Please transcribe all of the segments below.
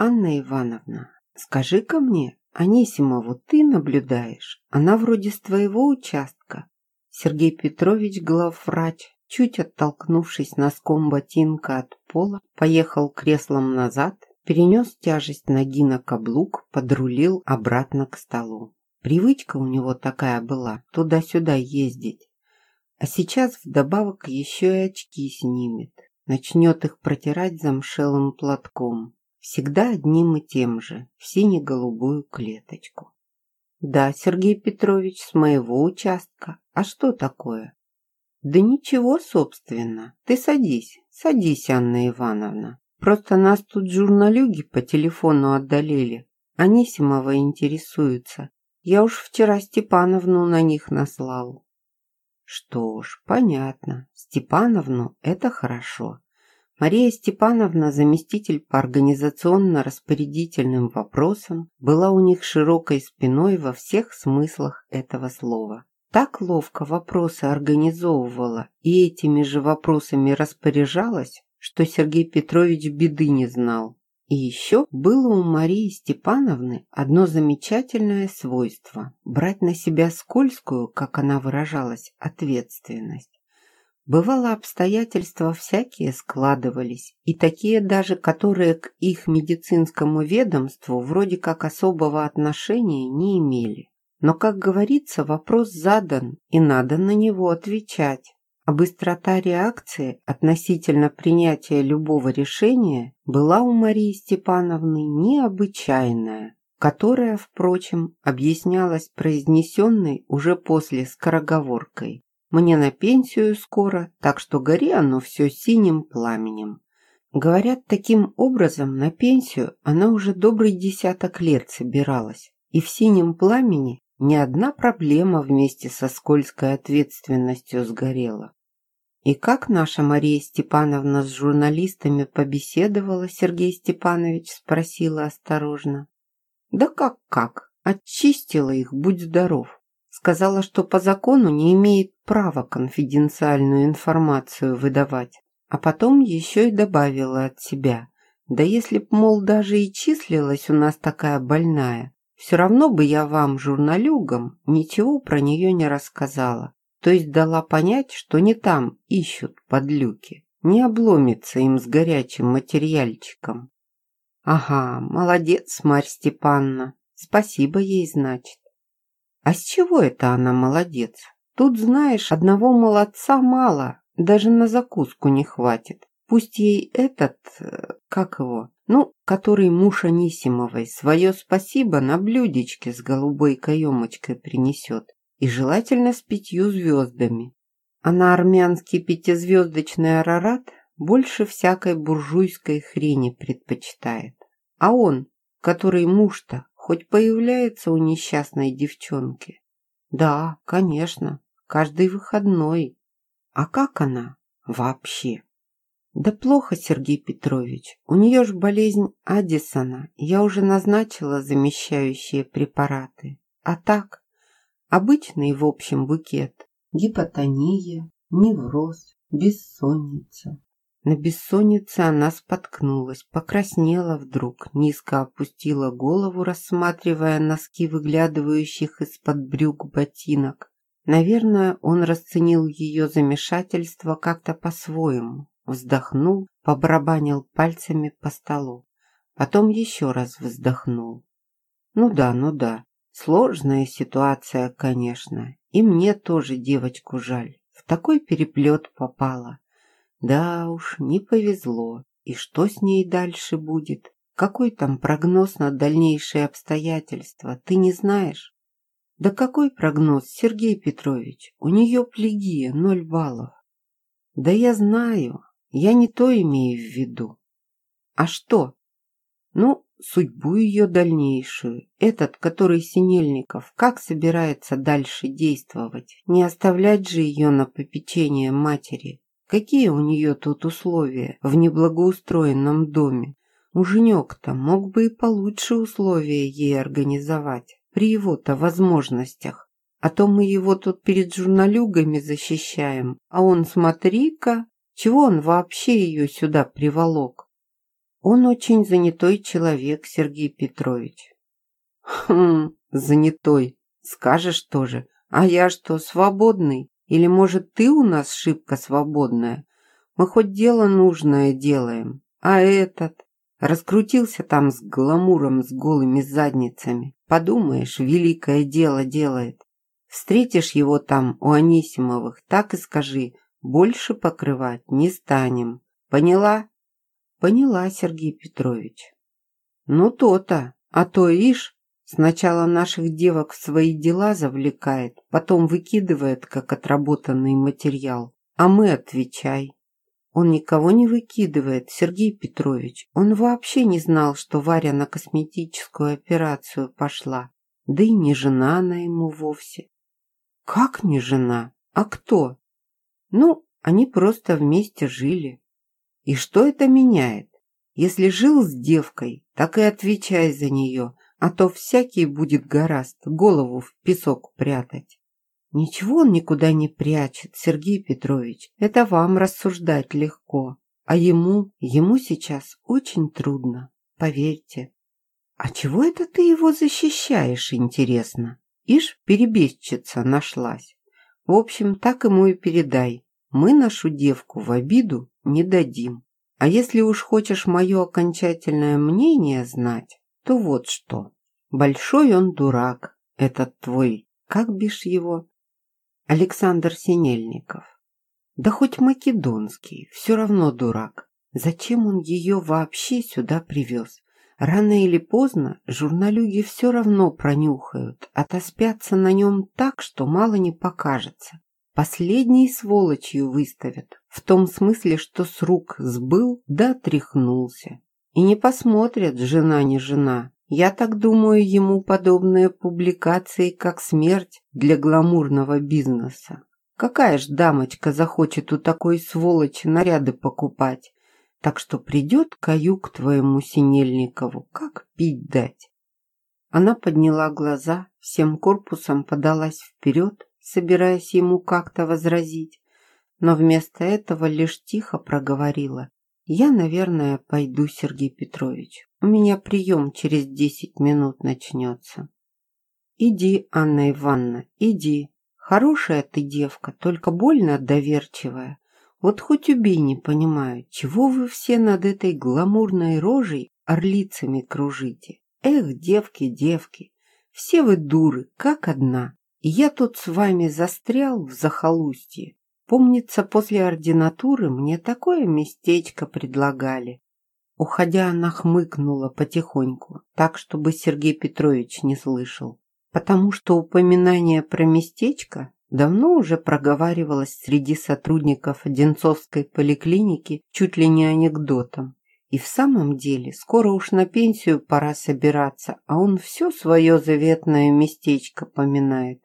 Анна Ивановна, скажи-ка мне, Анисимову ты наблюдаешь? Она вроде с твоего участка. Сергей Петрович, главврач, чуть оттолкнувшись носком ботинка от пола, поехал креслом назад, перенес тяжесть ноги на каблук, подрулил обратно к столу. Привычка у него такая была, туда-сюда ездить. А сейчас вдобавок еще и очки снимет. Начнет их протирать замшелым платком. Всегда одним и тем же, в сине-голубую клеточку. Да, Сергей Петрович, с моего участка. А что такое? Да ничего, собственно. Ты садись, садись, Анна Ивановна. Просто нас тут журналюги по телефону отдалили. Анисимова интересуются. Я уж вчера Степановну на них наслал. Что ж, понятно. Степановну – это хорошо. Мария Степановна, заместитель по организационно-распорядительным вопросам, была у них широкой спиной во всех смыслах этого слова. Так ловко вопросы организовывала и этими же вопросами распоряжалась, что Сергей Петрович беды не знал. И еще было у Марии Степановны одно замечательное свойство – брать на себя скользкую, как она выражалась, ответственность. Бывало, обстоятельства всякие складывались, и такие даже, которые к их медицинскому ведомству вроде как особого отношения не имели. Но, как говорится, вопрос задан, и надо на него отвечать. А быстрота реакции относительно принятия любого решения была у Марии Степановны необычайная, которая, впрочем, объяснялась произнесенной уже после скороговоркой. Мне на пенсию скоро, так что гори оно все синим пламенем. Говорят, таким образом на пенсию она уже добрый десяток лет собиралась. И в синем пламени ни одна проблема вместе со скользкой ответственностью сгорела. И как наша Мария Степановна с журналистами побеседовала, Сергей Степанович спросила осторожно. Да как-как, очистила их, будь здоров. Сказала, что по закону не имеет права конфиденциальную информацию выдавать. А потом еще и добавила от себя. Да если б, мол, даже и числилась у нас такая больная, все равно бы я вам, журналюгам, ничего про нее не рассказала. То есть дала понять, что не там ищут подлюки. Не обломится им с горячим материальчиком. Ага, молодец, Марь Степанна. Спасибо ей, значит. А с чего это она молодец? Тут, знаешь, одного молодца мало, даже на закуску не хватит. Пусть ей этот, э, как его, ну, который муж Анисимовой, свое спасибо на блюдечке с голубой каемочкой принесет. И желательно с пятью звездами. А на армянский пятизвездочный арарат больше всякой буржуйской хрени предпочитает. А он, который муж-то, хоть появляется у несчастной девчонки? Да, конечно, каждый выходной. А как она вообще? Да плохо, Сергей Петрович. У нее ж болезнь Аддисона. Я уже назначила замещающие препараты. А так, обычный в общем букет. Гипотония, невроз, бессонница. На бессоннице она споткнулась, покраснела вдруг, низко опустила голову, рассматривая носки выглядывающих из-под брюк ботинок. Наверное, он расценил ее замешательство как-то по-своему. Вздохнул, побарабанил пальцами по столу. Потом еще раз вздохнул. Ну да, ну да, сложная ситуация, конечно. И мне тоже девочку жаль. В такой переплет попала. Да уж, не повезло. И что с ней дальше будет? Какой там прогноз на дальнейшие обстоятельства, ты не знаешь? Да какой прогноз, Сергей Петрович? У нее плегия, ноль баллов. Да я знаю, я не то имею в виду. А что? Ну, судьбу ее дальнейшую. Этот, который Синельников, как собирается дальше действовать? Не оставлять же ее на попечение матери. Какие у нее тут условия в неблагоустроенном доме? Муженек-то мог бы и получше условия ей организовать, при его-то возможностях. А то мы его тут перед журналюгами защищаем, а он, смотри-ка, чего он вообще ее сюда приволок? Он очень занятой человек, Сергей Петрович. Хм, занятой. Скажешь тоже. А я что, свободный? Или, может, ты у нас шибко свободная? Мы хоть дело нужное делаем. А этот? Раскрутился там с гламуром, с голыми задницами. Подумаешь, великое дело делает. Встретишь его там у Анисимовых, так и скажи, больше покрывать не станем. Поняла? Поняла, Сергей Петрович. Ну то-то, а то ишь, сначала наших девок в свои дела завлекает, потом выкидывает, как отработанный материал, а мы отвечай. Он никого не выкидывает, Сергей Петрович. Он вообще не знал, что Варя на косметическую операцию пошла. Да и не жена она ему вовсе. Как не жена? А кто? Ну, они просто вместе жили. И что это меняет? Если жил с девкой, так и отвечай за нее, а то всякий будет гораст голову в песок прятать. Ничего он никуда не прячет, Сергей Петрович. Это вам рассуждать легко. А ему, ему сейчас очень трудно, поверьте. А чего это ты его защищаешь, интересно? Ишь, перебежчица нашлась. В общем, так ему и передай. Мы нашу девку в обиду не дадим. А если уж хочешь мое окончательное мнение знать, то вот что. Большой он дурак, этот твой, как бишь его, Александр Синельников. Да хоть македонский, все равно дурак. Зачем он ее вообще сюда привез? Рано или поздно журналюги все равно пронюхают, отоспятся на нем так, что мало не покажется. Последней сволочью выставят, в том смысле, что с рук сбыл да тряхнулся. И не посмотрят, жена не жена, я так думаю, ему подобные публикации, как смерть для гламурного бизнеса. Какая ж дамочка захочет у такой сволочи наряды покупать? Так что придет каю к твоему Синельникову, как пить дать. Она подняла глаза, всем корпусом подалась вперед, собираясь ему как-то возразить, но вместо этого лишь тихо проговорила. «Я, наверное, пойду, Сергей Петрович. У меня прием через десять минут начнется». «Иди, Анна Ивановна, иди. Хорошая ты девка, только больно доверчивая. Вот хоть убей, не понимаю, чего вы все над этой гламурной рожей орлицами кружите? Эх, девки, девки, все вы дуры, как одна. И я тут с вами застрял в захолустье, Помнится, после ординатуры мне такое местечко предлагали. Уходя, она хмыкнула потихоньку, так, чтобы Сергей Петрович не слышал. Потому что упоминание про местечко давно уже проговаривалось среди сотрудников Одинцовской поликлиники чуть ли не анекдотом. И в самом деле, скоро уж на пенсию пора собираться, а он все свое заветное местечко поминает.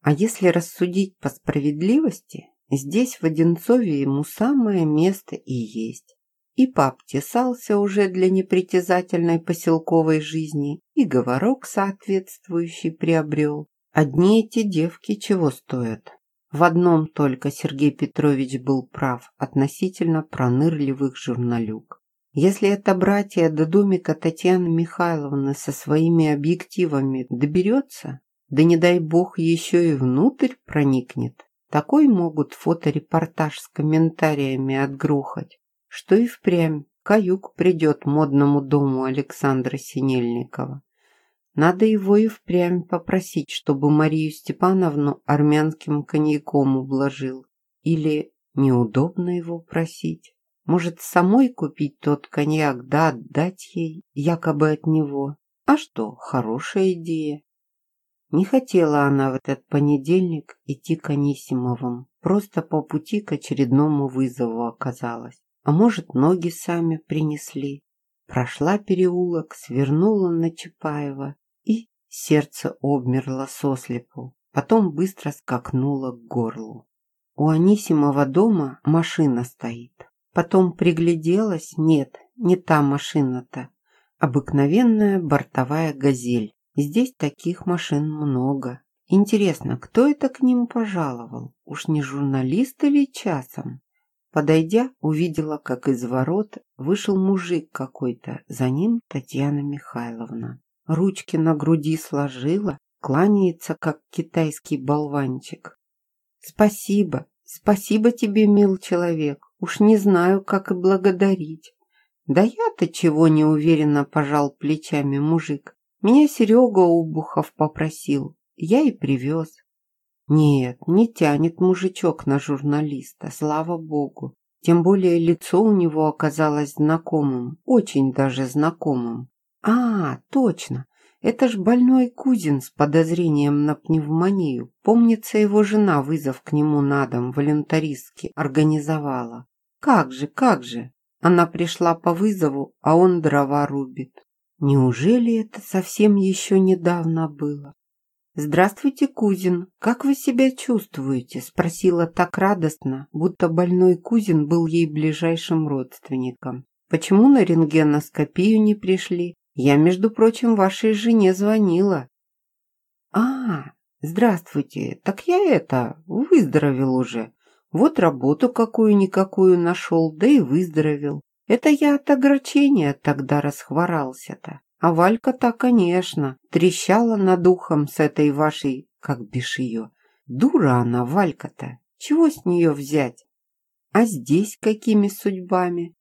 А если рассудить по справедливости, Здесь, в Одинцове, ему самое место и есть. И пап тесался уже для непритязательной поселковой жизни, и говорок соответствующий приобрел. Одни эти девки чего стоят? В одном только Сергей Петрович был прав относительно пронырливых журналюк. Если это братья до домика Татьяны Михайловны со своими объективами доберется, да не дай бог еще и внутрь проникнет, такой могут фоторепортаж с комментариями отгрохать, что и впрямь каюк придет модному дому Александра Синельникова. Надо его и впрямь попросить, чтобы Марию Степановну армянским коньяком ублажил. Или неудобно его просить. Может, самой купить тот коньяк, да отдать ей, якобы от него. А что, хорошая идея. Не хотела она в этот понедельник идти к Анисимовым. Просто по пути к очередному вызову оказалась. А может, ноги сами принесли. Прошла переулок, свернула на Чапаева и сердце обмерло сослепу. Потом быстро скакнуло к горлу. У Анисимова дома машина стоит. Потом пригляделась, нет, не та машина-то. Обыкновенная бортовая газель Здесь таких машин много. Интересно, кто это к ним пожаловал? Уж не журналист или часом? Подойдя, увидела, как из ворот вышел мужик какой-то, за ним Татьяна Михайловна. Ручки на груди сложила, кланяется, как китайский болванчик. «Спасибо, спасибо тебе, мил человек. Уж не знаю, как и благодарить». «Да я-то чего не уверенно пожал плечами мужик. Меня Серега Убухов попросил, я и привез. Нет, не тянет мужичок на журналиста, слава богу. Тем более лицо у него оказалось знакомым, очень даже знакомым. А, точно, это ж больной Кузин с подозрением на пневмонию. Помнится, его жена вызов к нему на дом волюнтаристски организовала. Как же, как же? Она пришла по вызову, а он дрова рубит. Неужели это совсем еще недавно было? «Здравствуйте, Кузин. Как вы себя чувствуете?» – спросила так радостно, будто больной Кузин был ей ближайшим родственником. «Почему на рентгеноскопию не пришли? Я, между прочим, вашей жене звонила». «А, здравствуйте. Так я это, выздоровел уже. Вот работу какую-никакую нашел, да и выздоровел. Это я от огорчения тогда расхворался-то. А Валька-то, конечно, трещала над ухом с этой вашей, как бишь ее. Дура она, Валька-то. Чего с нее взять? А здесь какими судьбами?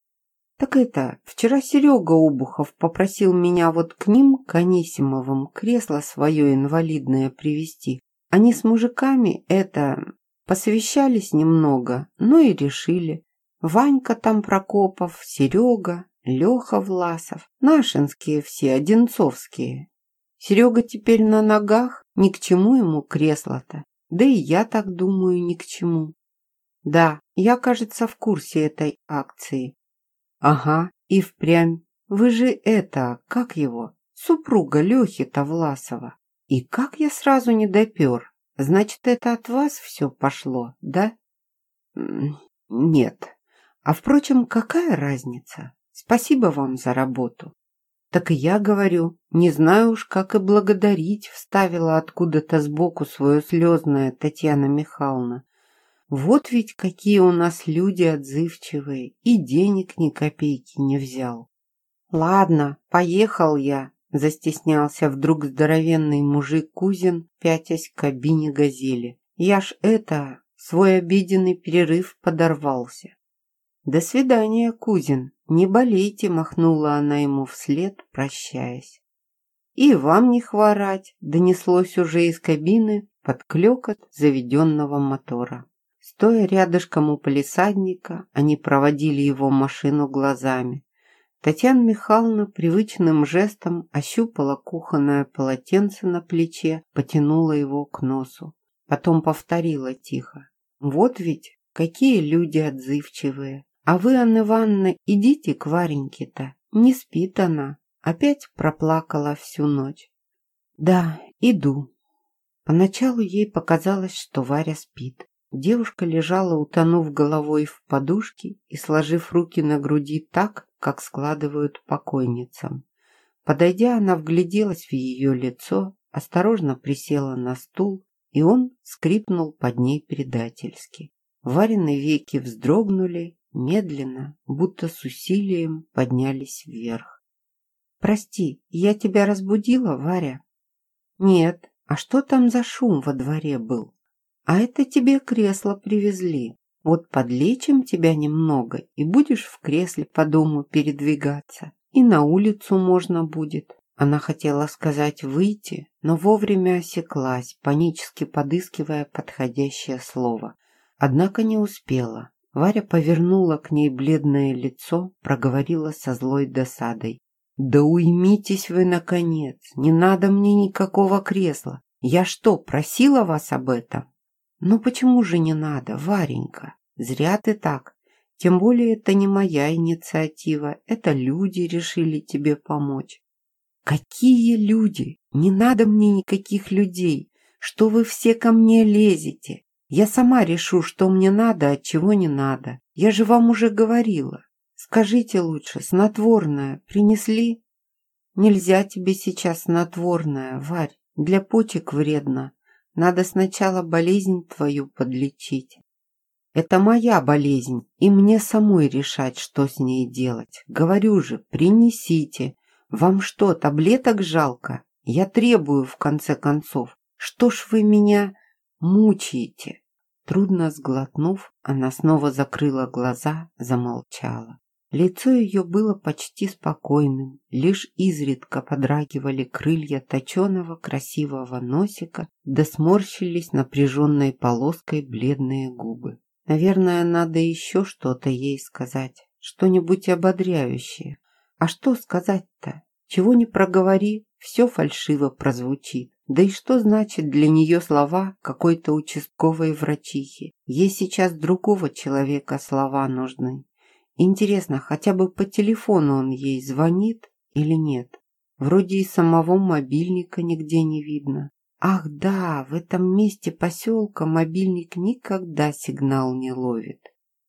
Так это, вчера Серега Обухов попросил меня вот к ним, к Анисимовым, кресло свое инвалидное привезти. Они с мужиками это посовещались немного, ну и решили. Ванька там Прокопов, Серега, Леха Власов, нашинские все, одинцовские. Серега теперь на ногах, ни к чему ему кресло-то. Да и я так думаю, ни к чему. Да, я, кажется, в курсе этой акции. Ага, и впрямь. Вы же это, как его, супруга Лехи-то Власова. И как я сразу не допер? Значит, это от вас все пошло, да? Нет. А впрочем, какая разница? Спасибо вам за работу. Так и я говорю, не знаю уж, как и благодарить, вставила откуда-то сбоку свое слезное Татьяна Михайловна. Вот ведь какие у нас люди отзывчивые, и денег ни копейки не взял. Ладно, поехал я, застеснялся вдруг здоровенный мужик Кузин, пятясь к кабине газели. Я ж это, свой обеденный перерыв подорвался. «До свидания, Кузин, не болейте», — махнула она ему вслед, прощаясь. «И вам не хворать», — донеслось уже из кабины под клёкот заведенного мотора. Стоя рядышком у полисадника, они проводили его машину глазами. Татьяна Михайловна привычным жестом ощупала кухонное полотенце на плече, потянула его к носу. Потом повторила тихо. «Вот ведь какие люди отзывчивые! А вы, Анна Ивановна, идите к Вареньке-то. Не спит она. Опять проплакала всю ночь. Да, иду. Поначалу ей показалось, что Варя спит. Девушка лежала, утонув головой в подушке и сложив руки на груди так, как складывают покойницам. Подойдя, она вгляделась в ее лицо, осторожно присела на стул, и он скрипнул под ней предательски. Варины веки вздрогнули, медленно, будто с усилием поднялись вверх. «Прости, я тебя разбудила, Варя?» «Нет, а что там за шум во дворе был? А это тебе кресло привезли. Вот подлечим тебя немного, и будешь в кресле по дому передвигаться. И на улицу можно будет». Она хотела сказать «выйти», но вовремя осеклась, панически подыскивая подходящее слово. Однако не успела. Варя повернула к ней бледное лицо, проговорила со злой досадой. «Да уймитесь вы, наконец! Не надо мне никакого кресла! Я что, просила вас об этом?» «Ну почему же не надо, Варенька? Зря ты так. Тем более это не моя инициатива, это люди решили тебе помочь». «Какие люди? Не надо мне никаких людей! Что вы все ко мне лезете? Я сама решу, что мне надо, а чего не надо. Я же вам уже говорила. Скажите лучше, снотворное принесли? Нельзя тебе сейчас снотворное, Варь. Для почек вредно. Надо сначала болезнь твою подлечить. Это моя болезнь, и мне самой решать, что с ней делать. Говорю же, принесите. Вам что, таблеток жалко? Я требую, в конце концов. Что ж вы меня мучаете?» Трудно сглотнув, она снова закрыла глаза, замолчала. Лицо ее было почти спокойным, лишь изредка подрагивали крылья точеного красивого носика, да сморщились напряженной полоской бледные губы. Наверное, надо еще что-то ей сказать, что-нибудь ободряющее. А что сказать-то? Чего не проговори, все фальшиво прозвучит. Да и что значит для нее слова какой-то участковой врачихи? Ей сейчас другого человека слова нужны. Интересно, хотя бы по телефону он ей звонит или нет? Вроде и самого мобильника нигде не видно. Ах да, в этом месте поселка мобильник никогда сигнал не ловит.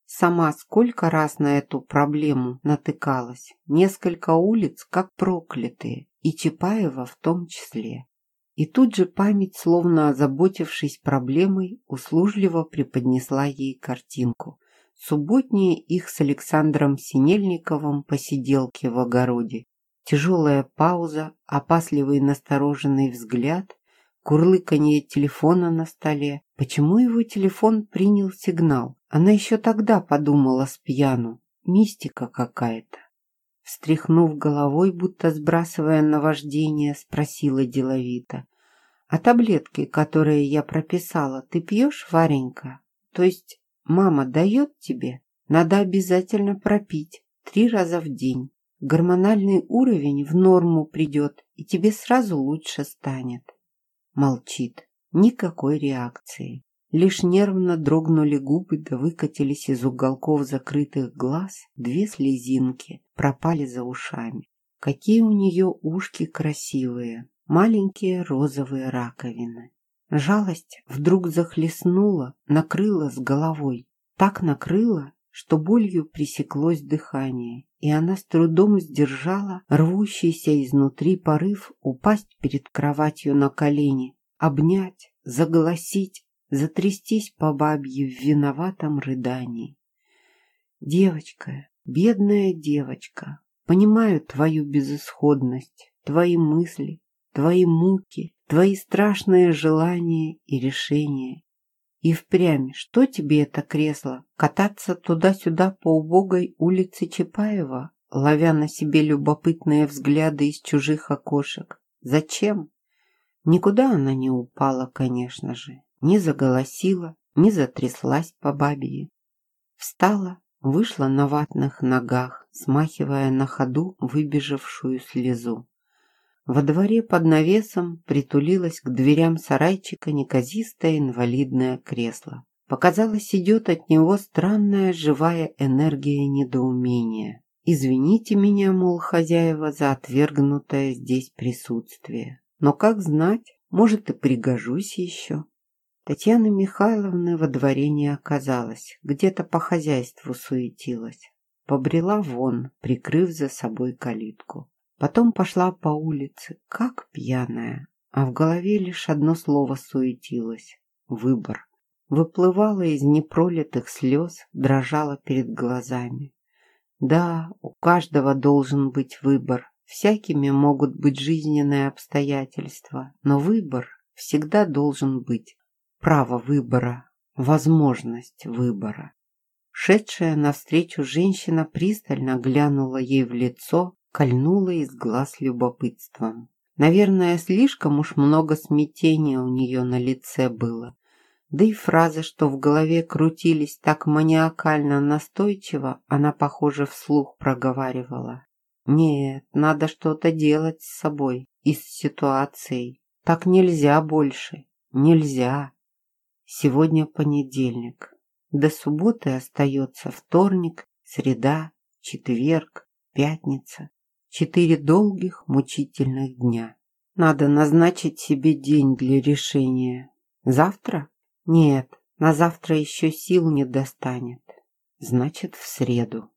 Сама сколько раз на эту проблему натыкалась. Несколько улиц как проклятые, и Чапаева в том числе. И тут же память, словно озаботившись проблемой, услужливо преподнесла ей картинку. Субботние их с Александром Синельниковым посиделки в огороде. Тяжелая пауза, опасливый настороженный взгляд, курлыканье телефона на столе. Почему его телефон принял сигнал? Она еще тогда подумала с пьяну. Мистика какая-то. Встряхнув головой, будто сбрасывая наваждение, спросила деловито. «А таблетки, которые я прописала, ты пьешь, Варенька? То есть мама дает тебе? Надо обязательно пропить три раза в день. Гормональный уровень в норму придет, и тебе сразу лучше станет». Молчит. Никакой реакции. Лишь нервно дрогнули губы да выкатились из уголков закрытых глаз две слезинки, пропали за ушами. Какие у нее ушки красивые, маленькие розовые раковины. Жалость вдруг захлестнула, накрыла с головой. Так накрыла, что болью пресеклось дыхание, и она с трудом сдержала рвущийся изнутри порыв упасть перед кроватью на колени, обнять, заголосить, затрястись по бабье в виноватом рыдании. Девочка, бедная девочка, понимаю твою безысходность, твои мысли, твои муки, твои страшные желания и решения. И впрямь, что тебе это кресло? Кататься туда-сюда по убогой улице Чапаева, ловя на себе любопытные взгляды из чужих окошек? Зачем? Никуда она не упала, конечно же не заголосила, не затряслась по бабье. Встала, вышла на ватных ногах, смахивая на ходу выбежавшую слезу. Во дворе под навесом притулилось к дверям сарайчика неказистое инвалидное кресло. Показалось, идет от него странная живая энергия недоумения. Извините меня, мол, хозяева, за отвергнутое здесь присутствие. Но как знать, может и пригожусь еще. Татьяны Михайловны во дворе не оказалось, где-то по хозяйству суетилась. Побрела вон, прикрыв за собой калитку. Потом пошла по улице, как пьяная, а в голове лишь одно слово суетилось — выбор. Выплывала из непролитых слез, дрожала перед глазами. Да, у каждого должен быть выбор. Всякими могут быть жизненные обстоятельства, но выбор всегда должен быть право выбора, возможность выбора. Шедшая навстречу женщина пристально глянула ей в лицо, кольнула из глаз любопытством. Наверное, слишком уж много смятения у нее на лице было. Да и фразы, что в голове крутились так маниакально настойчиво, она, похоже, вслух проговаривала. Нет, надо что-то делать с собой и с ситуацией. Так нельзя больше. Нельзя. Сегодня понедельник. До субботы остается вторник, среда, четверг, пятница. Четыре долгих, мучительных дня. Надо назначить себе день для решения. Завтра? Нет, на завтра еще сил не достанет. Значит, в среду.